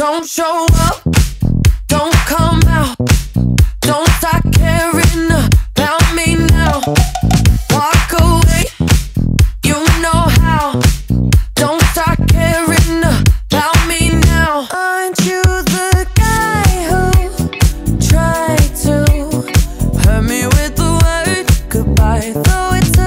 Don't show up, don't come out, don't start caring about me now. Walk away, you know how. Don't start caring about me now. Aren't you the guy who tried to hurt me with the word goodbye? Though it's